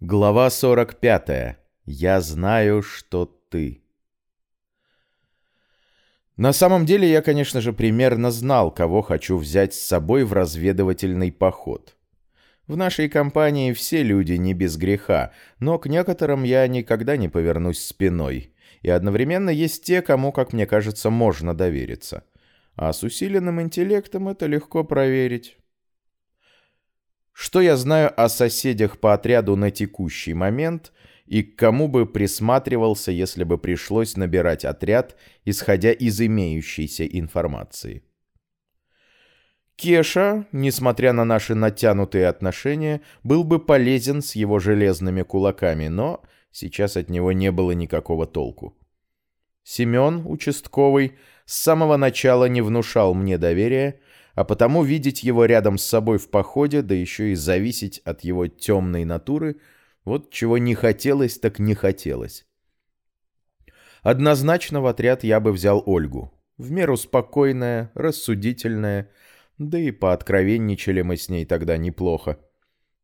Глава 45. Я знаю, что ты. На самом деле я, конечно же, примерно знал, кого хочу взять с собой в разведывательный поход. В нашей компании все люди не без греха, но к некоторым я никогда не повернусь спиной. И одновременно есть те, кому, как мне кажется, можно довериться. А с усиленным интеллектом это легко проверить. Что я знаю о соседях по отряду на текущий момент и к кому бы присматривался, если бы пришлось набирать отряд, исходя из имеющейся информации? Кеша, несмотря на наши натянутые отношения, был бы полезен с его железными кулаками, но сейчас от него не было никакого толку. Семен, участковый, с самого начала не внушал мне доверия, а потому видеть его рядом с собой в походе, да еще и зависеть от его темной натуры, вот чего не хотелось, так не хотелось. Однозначно в отряд я бы взял Ольгу. В меру спокойная, рассудительная, да и пооткровенничали мы с ней тогда неплохо.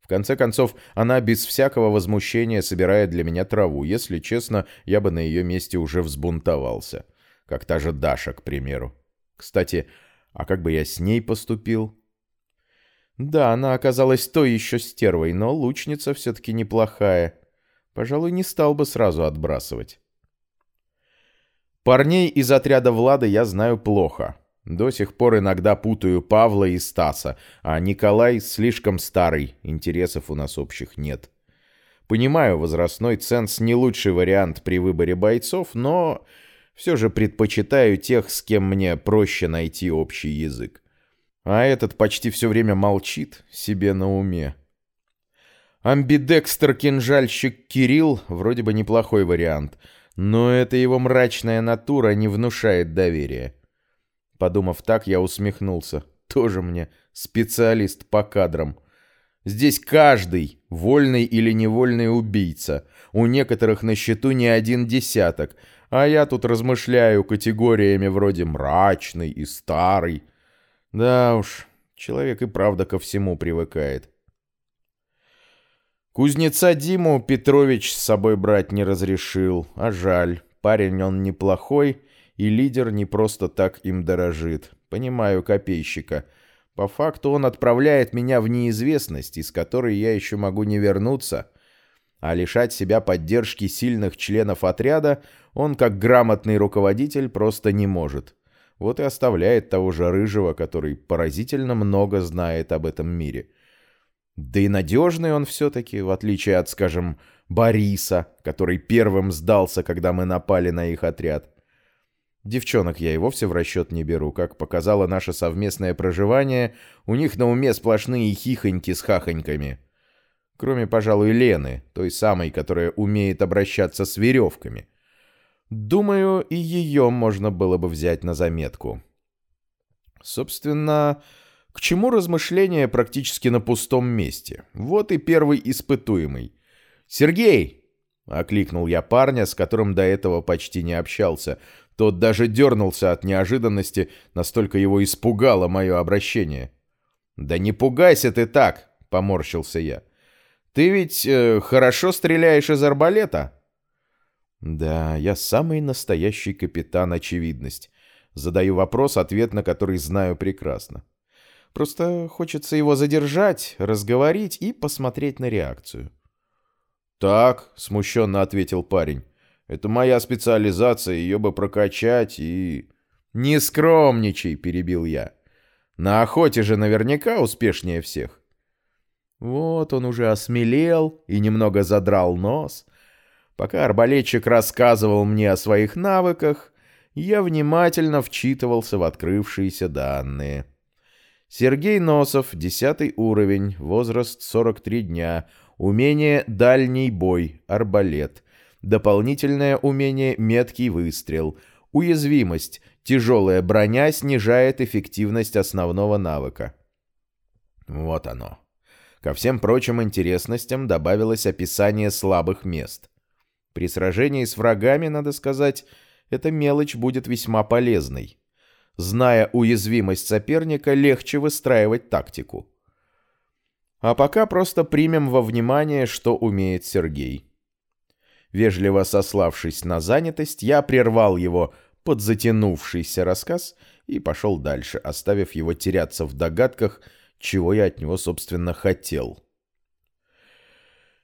В конце концов, она без всякого возмущения собирает для меня траву. Если честно, я бы на ее месте уже взбунтовался. Как та же Даша, к примеру. Кстати, а как бы я с ней поступил? Да, она оказалась той еще стервой, но лучница все-таки неплохая. Пожалуй, не стал бы сразу отбрасывать. Парней из отряда Влада я знаю плохо. До сих пор иногда путаю Павла и Стаса, а Николай слишком старый, интересов у нас общих нет. Понимаю, возрастной ценз не лучший вариант при выборе бойцов, но все же предпочитаю тех, с кем мне проще найти общий язык. А этот почти все время молчит себе на уме. Амбидекстер-кинжальщик Кирилл вроде бы неплохой вариант, но эта его мрачная натура не внушает доверия. Подумав так, я усмехнулся. Тоже мне специалист по кадрам. Здесь каждый, вольный или невольный убийца. У некоторых на счету не один десяток, а я тут размышляю категориями вроде «мрачный» и «старый». Да уж, человек и правда ко всему привыкает. Кузнеца Диму Петрович с собой брать не разрешил, а жаль. Парень он неплохой, и лидер не просто так им дорожит. Понимаю копейщика. По факту он отправляет меня в неизвестность, из которой я еще могу не вернуться. А лишать себя поддержки сильных членов отряда он, как грамотный руководитель, просто не может. Вот и оставляет того же Рыжего, который поразительно много знает об этом мире. Да и надежный он все-таки, в отличие от, скажем, Бориса, который первым сдался, когда мы напали на их отряд. Девчонок я и вовсе в расчет не беру. Как показало наше совместное проживание, у них на уме сплошные хихоньки с хахоньками. Кроме, пожалуй, Лены, той самой, которая умеет обращаться с веревками. Думаю, и ее можно было бы взять на заметку. Собственно, к чему размышления практически на пустом месте? Вот и первый испытуемый. «Сергей!» — окликнул я парня, с которым до этого почти не общался. Тот даже дернулся от неожиданности, настолько его испугало мое обращение. «Да не пугайся ты так!» — поморщился я. «Ты ведь э, хорошо стреляешь из арбалета?» Да, я самый настоящий капитан очевидность. Задаю вопрос, ответ на который знаю прекрасно. Просто хочется его задержать, разговорить и посмотреть на реакцию. «Так», — смущенно ответил парень, — «это моя специализация, ее бы прокачать и...» «Не скромничай», — перебил я. «На охоте же наверняка успешнее всех». Вот он уже осмелел и немного задрал нос, Пока арбалетчик рассказывал мне о своих навыках, я внимательно вчитывался в открывшиеся данные. Сергей Носов, 10 уровень, возраст 43 дня, умение «Дальний бой», арбалет, дополнительное умение «Меткий выстрел», уязвимость, тяжелая броня снижает эффективность основного навыка. Вот оно. Ко всем прочим интересностям добавилось описание слабых мест. При сражении с врагами, надо сказать, эта мелочь будет весьма полезной. Зная уязвимость соперника, легче выстраивать тактику. А пока просто примем во внимание, что умеет Сергей. Вежливо сославшись на занятость, я прервал его подзатянувшийся рассказ и пошел дальше, оставив его теряться в догадках, чего я от него, собственно, хотел.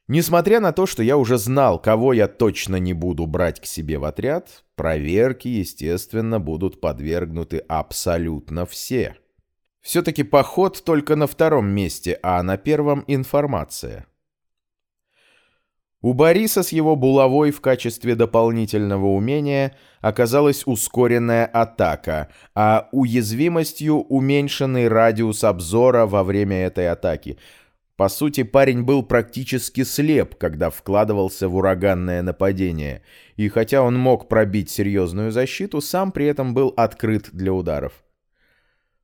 Несмотря на то, что я уже знал, кого я точно не буду брать к себе в отряд, проверки, естественно, будут подвергнуты абсолютно все. Все-таки поход только на втором месте, а на первом — информация. У Бориса с его булавой в качестве дополнительного умения оказалась ускоренная атака, а уязвимостью уменьшенный радиус обзора во время этой атаки. По сути, парень был практически слеп, когда вкладывался в ураганное нападение, и хотя он мог пробить серьезную защиту, сам при этом был открыт для ударов.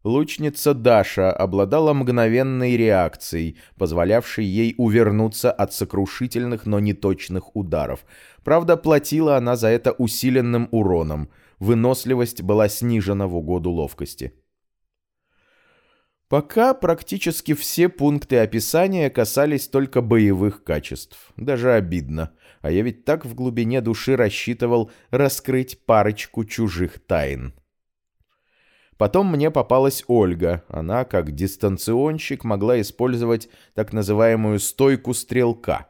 Лучница Даша обладала мгновенной реакцией, позволявшей ей увернуться от сокрушительных, но неточных ударов. Правда, платила она за это усиленным уроном. Выносливость была снижена в угоду ловкости. Пока практически все пункты описания касались только боевых качеств. Даже обидно. А я ведь так в глубине души рассчитывал раскрыть парочку чужих тайн. Потом мне попалась Ольга. Она, как дистанционщик, могла использовать так называемую стойку стрелка.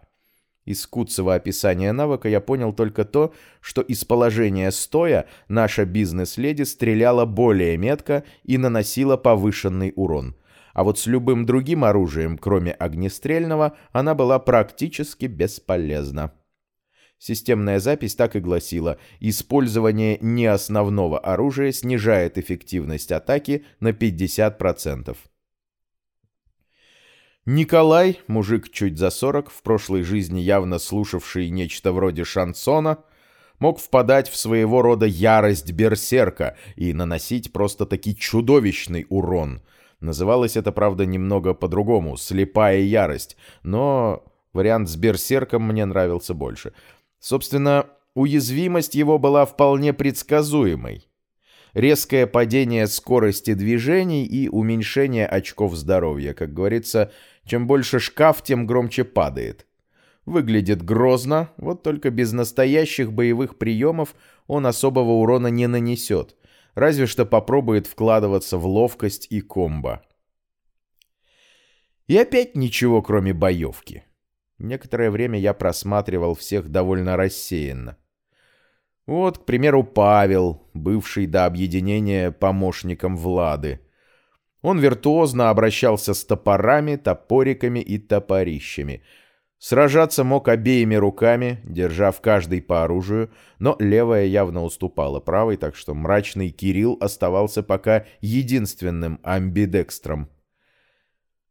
Из куцевого описания навыка я понял только то, что из положения стоя наша бизнес-леди стреляла более метко и наносила повышенный урон. А вот с любым другим оружием, кроме огнестрельного, она была практически бесполезна. Системная запись так и гласила «Использование неосновного оружия снижает эффективность атаки на 50%». Николай, мужик чуть за 40, в прошлой жизни явно слушавший нечто вроде шансона, мог впадать в своего рода ярость берсерка и наносить просто-таки чудовищный урон. Называлось это, правда, немного по-другому — слепая ярость, но вариант с берсерком мне нравился больше — Собственно, уязвимость его была вполне предсказуемой. Резкое падение скорости движений и уменьшение очков здоровья. Как говорится, чем больше шкаф, тем громче падает. Выглядит грозно, вот только без настоящих боевых приемов он особого урона не нанесет, разве что попробует вкладываться в ловкость и комбо. И опять ничего, кроме боевки. Некоторое время я просматривал всех довольно рассеянно. Вот, к примеру, Павел, бывший до объединения помощником Влады. Он виртуозно обращался с топорами, топориками и топорищами. Сражаться мог обеими руками, держа в каждой по оружию, но левая явно уступала правой, так что мрачный Кирилл оставался пока единственным амбидекстром.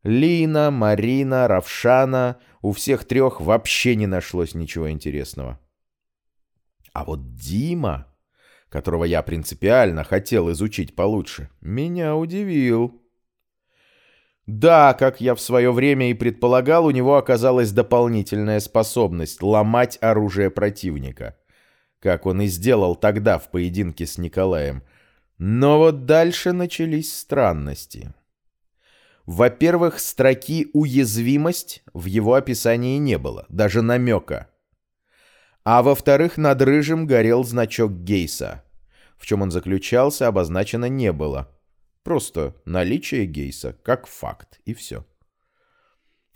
Лина, Марина, Равшана, у всех трех вообще не нашлось ничего интересного. А вот Дима, которого я принципиально хотел изучить получше, меня удивил. Да, как я в свое время и предполагал, у него оказалась дополнительная способность ломать оружие противника. Как он и сделал тогда в поединке с Николаем. Но вот дальше начались странности. Во-первых, строки «уязвимость» в его описании не было, даже намека. А во-вторых, над рыжим горел значок Гейса. В чем он заключался, обозначено не было. Просто наличие Гейса, как факт, и все.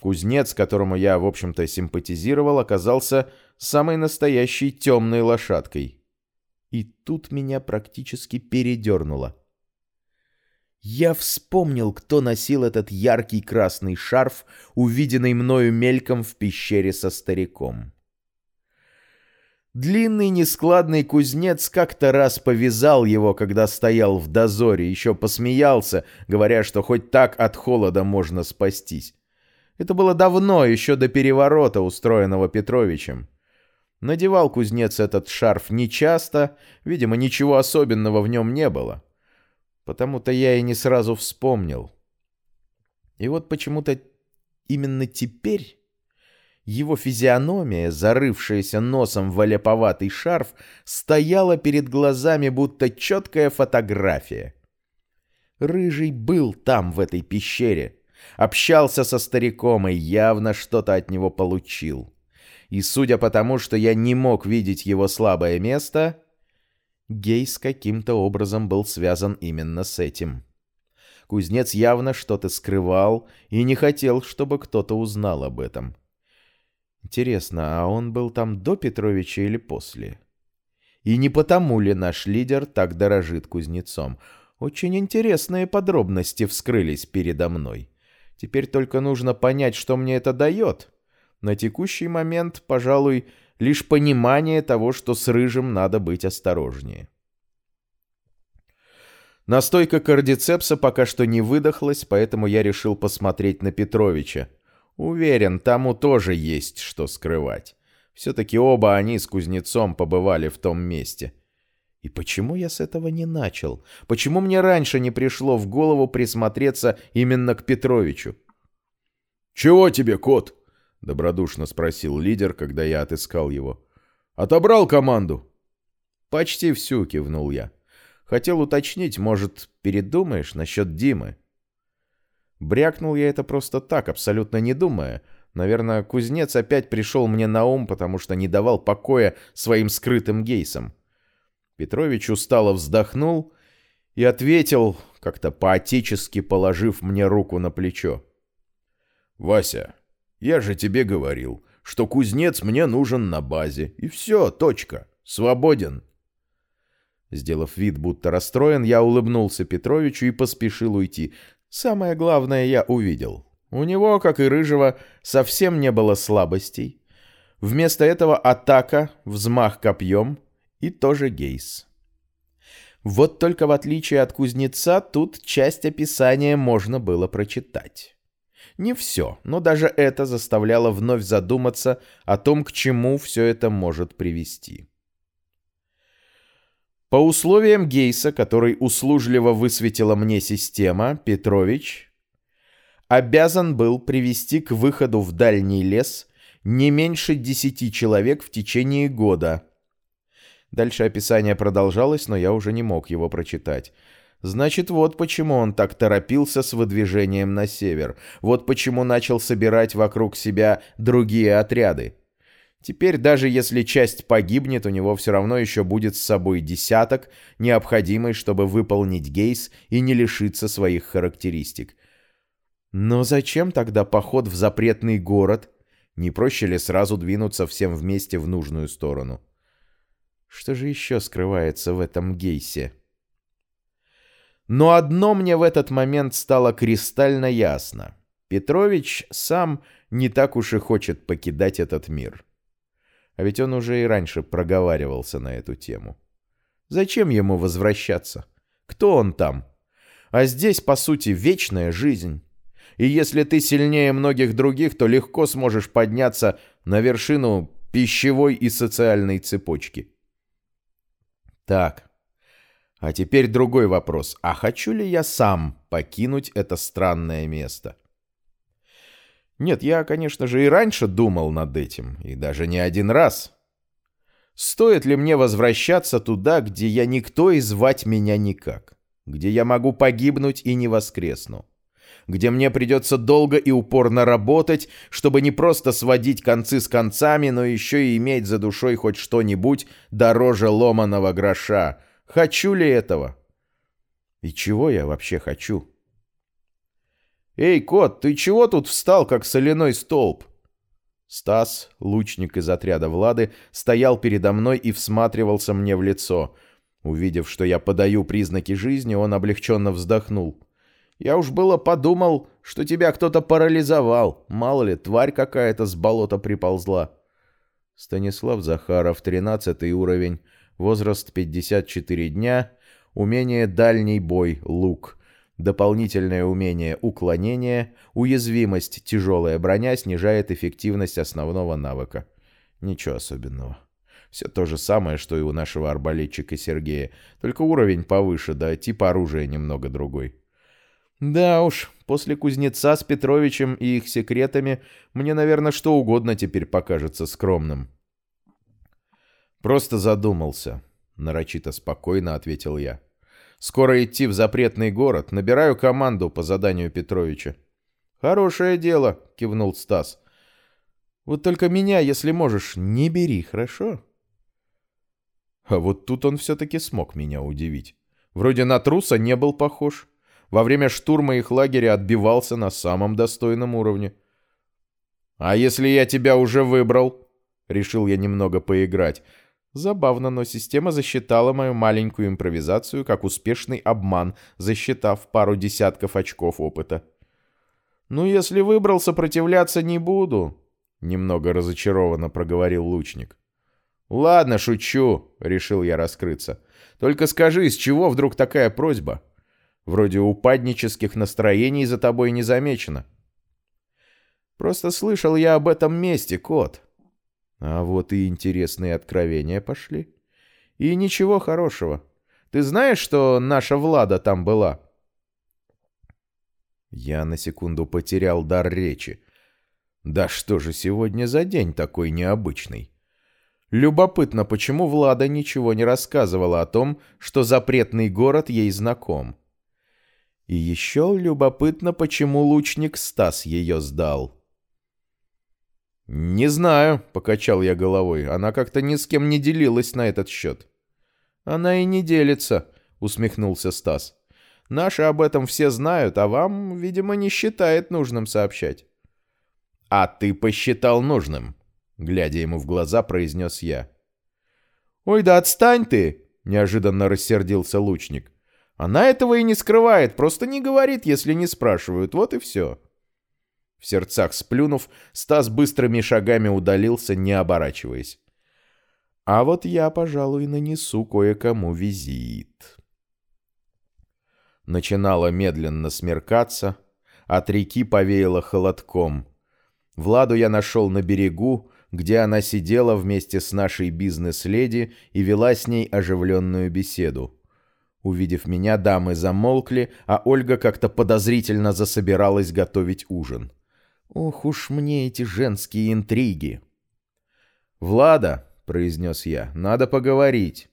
Кузнец, которому я, в общем-то, симпатизировал, оказался самой настоящей темной лошадкой. И тут меня практически передернуло. Я вспомнил, кто носил этот яркий красный шарф, увиденный мною мельком в пещере со стариком. Длинный нескладный кузнец как-то раз повязал его, когда стоял в дозоре, еще посмеялся, говоря, что хоть так от холода можно спастись. Это было давно, еще до переворота, устроенного Петровичем. Надевал кузнец этот шарф нечасто, видимо, ничего особенного в нем не было. Потому-то я и не сразу вспомнил. И вот почему-то именно теперь его физиономия, зарывшаяся носом в оляповатый шарф, стояла перед глазами, будто четкая фотография. Рыжий был там, в этой пещере. Общался со стариком и явно что-то от него получил. И судя по тому, что я не мог видеть его слабое место, Гейс каким-то образом был связан именно с этим. Кузнец явно что-то скрывал и не хотел, чтобы кто-то узнал об этом. Интересно, а он был там до Петровича или после? И не потому ли наш лидер так дорожит кузнецом? Очень интересные подробности вскрылись передо мной. Теперь только нужно понять, что мне это дает. На текущий момент, пожалуй, лишь понимание того, что с Рыжим надо быть осторожнее. Настойка кардицепса пока что не выдохлась, поэтому я решил посмотреть на Петровича. Уверен, тому тоже есть что скрывать. Все-таки оба они с кузнецом побывали в том месте. И почему я с этого не начал? Почему мне раньше не пришло в голову присмотреться именно к Петровичу? «Чего тебе, кот?» — добродушно спросил лидер, когда я отыскал его. «Отобрал команду?» «Почти всю», — кивнул я. «Хотел уточнить, может, передумаешь насчет Димы?» Брякнул я это просто так, абсолютно не думая. Наверное, кузнец опять пришел мне на ум, потому что не давал покоя своим скрытым гейсам. Петрович устало вздохнул и ответил, как-то поотечески положив мне руку на плечо. «Вася, я же тебе говорил, что кузнец мне нужен на базе, и все, точка, свободен». Сделав вид, будто расстроен, я улыбнулся Петровичу и поспешил уйти. Самое главное я увидел. У него, как и Рыжего, совсем не было слабостей. Вместо этого атака, взмах копьем — и тоже Гейс. Вот только в отличие от кузнеца, тут часть описания можно было прочитать. Не все, но даже это заставляло вновь задуматься о том, к чему все это может привести. По условиям Гейса, который услужливо высветила мне система, Петрович обязан был привести к выходу в дальний лес не меньше десяти человек в течение года – Дальше описание продолжалось, но я уже не мог его прочитать. Значит, вот почему он так торопился с выдвижением на север. Вот почему начал собирать вокруг себя другие отряды. Теперь даже если часть погибнет, у него все равно еще будет с собой десяток, необходимый, чтобы выполнить гейс и не лишиться своих характеристик. Но зачем тогда поход в запретный город? Не проще ли сразу двинуться всем вместе в нужную сторону? Что же еще скрывается в этом гейсе? Но одно мне в этот момент стало кристально ясно. Петрович сам не так уж и хочет покидать этот мир. А ведь он уже и раньше проговаривался на эту тему. Зачем ему возвращаться? Кто он там? А здесь, по сути, вечная жизнь. И если ты сильнее многих других, то легко сможешь подняться на вершину пищевой и социальной цепочки. Так, а теперь другой вопрос. А хочу ли я сам покинуть это странное место? Нет, я, конечно же, и раньше думал над этим, и даже не один раз. Стоит ли мне возвращаться туда, где я никто и звать меня никак? Где я могу погибнуть и не воскресну? Где мне придется долго и упорно работать, чтобы не просто сводить концы с концами, но еще и иметь за душой хоть что-нибудь дороже ломаного гроша. Хочу ли этого? И чего я вообще хочу? «Эй, кот, ты чего тут встал, как соляной столб?» Стас, лучник из отряда Влады, стоял передо мной и всматривался мне в лицо. Увидев, что я подаю признаки жизни, он облегченно вздохнул. Я уж было подумал, что тебя кто-то парализовал. Мало ли, тварь какая-то с болота приползла. Станислав Захаров, 13 уровень, возраст 54 дня, умение дальний бой, лук. Дополнительное умение уклонение, уязвимость тяжелая броня снижает эффективность основного навыка. Ничего особенного. Все то же самое, что и у нашего арбалетчика Сергея, только уровень повыше, да тип оружия немного другой. Да уж, после кузнеца с Петровичем и их секретами мне, наверное, что угодно теперь покажется скромным. Просто задумался, нарочито спокойно ответил я. Скоро идти в запретный город, набираю команду по заданию Петровича. «Хорошее дело», — кивнул Стас. «Вот только меня, если можешь, не бери, хорошо?» А вот тут он все-таки смог меня удивить. Вроде на труса не был похож. Во время штурма их лагеря отбивался на самом достойном уровне. «А если я тебя уже выбрал?» Решил я немного поиграть. Забавно, но система засчитала мою маленькую импровизацию как успешный обман, засчитав пару десятков очков опыта. «Ну, если выбрал, сопротивляться не буду», — немного разочарованно проговорил лучник. «Ладно, шучу», — решил я раскрыться. «Только скажи, с чего вдруг такая просьба? Вроде упаднических настроений за тобой не замечено». «Просто слышал я об этом месте, кот». А вот и интересные откровения пошли. И ничего хорошего. Ты знаешь, что наша Влада там была?» Я на секунду потерял дар речи. Да что же сегодня за день такой необычный? Любопытно, почему Влада ничего не рассказывала о том, что запретный город ей знаком. И еще любопытно, почему лучник Стас ее сдал. «Не знаю», — покачал я головой, — «она как-то ни с кем не делилась на этот счет». «Она и не делится», — усмехнулся Стас. «Наши об этом все знают, а вам, видимо, не считает нужным сообщать». «А ты посчитал нужным», глядя ему в глаза, произнес я. «Ой, да отстань ты!» — неожиданно рассердился лучник. «Она этого и не скрывает, просто не говорит, если не спрашивают, вот и все». В сердцах сплюнув, Стас быстрыми шагами удалился, не оборачиваясь. «А вот я, пожалуй, нанесу кое-кому визит». Начинало медленно смеркаться, от реки повеяло холодком. Владу я нашел на берегу, где она сидела вместе с нашей бизнес-леди и вела с ней оживленную беседу. Увидев меня, дамы замолкли, а Ольга как-то подозрительно засобиралась готовить ужин. Ох уж мне эти женские интриги. «Влада», — произнес я, — «надо поговорить».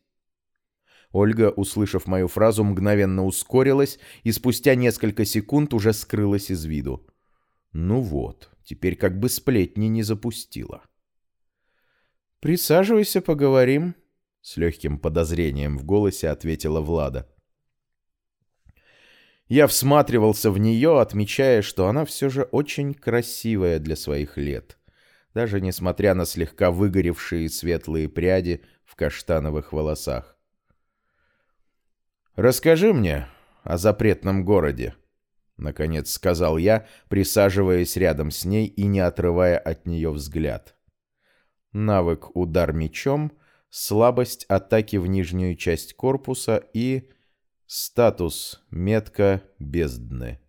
Ольга, услышав мою фразу, мгновенно ускорилась и спустя несколько секунд уже скрылась из виду. Ну вот, теперь как бы сплетни не запустила. «Присаживайся, поговорим», — с легким подозрением в голосе ответила Влада. Я всматривался в нее, отмечая, что она все же очень красивая для своих лет, даже несмотря на слегка выгоревшие светлые пряди в каштановых волосах. «Расскажи мне о запретном городе», — наконец сказал я, присаживаясь рядом с ней и не отрывая от нее взгляд навык удар мечом, слабость атаки в нижнюю часть корпуса и статус метка бездны.